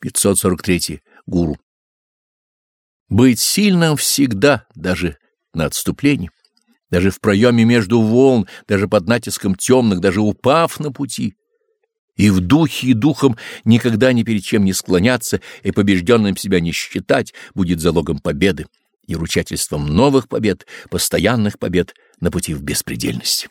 543. Гуру. Быть сильным всегда, даже на отступлении, даже в проеме между волн, даже под натиском темных, даже упав на пути. И в духе и духом никогда ни перед чем не склоняться и побежденным себя не считать будет залогом победы и ручательством новых побед, постоянных побед на пути в беспредельность.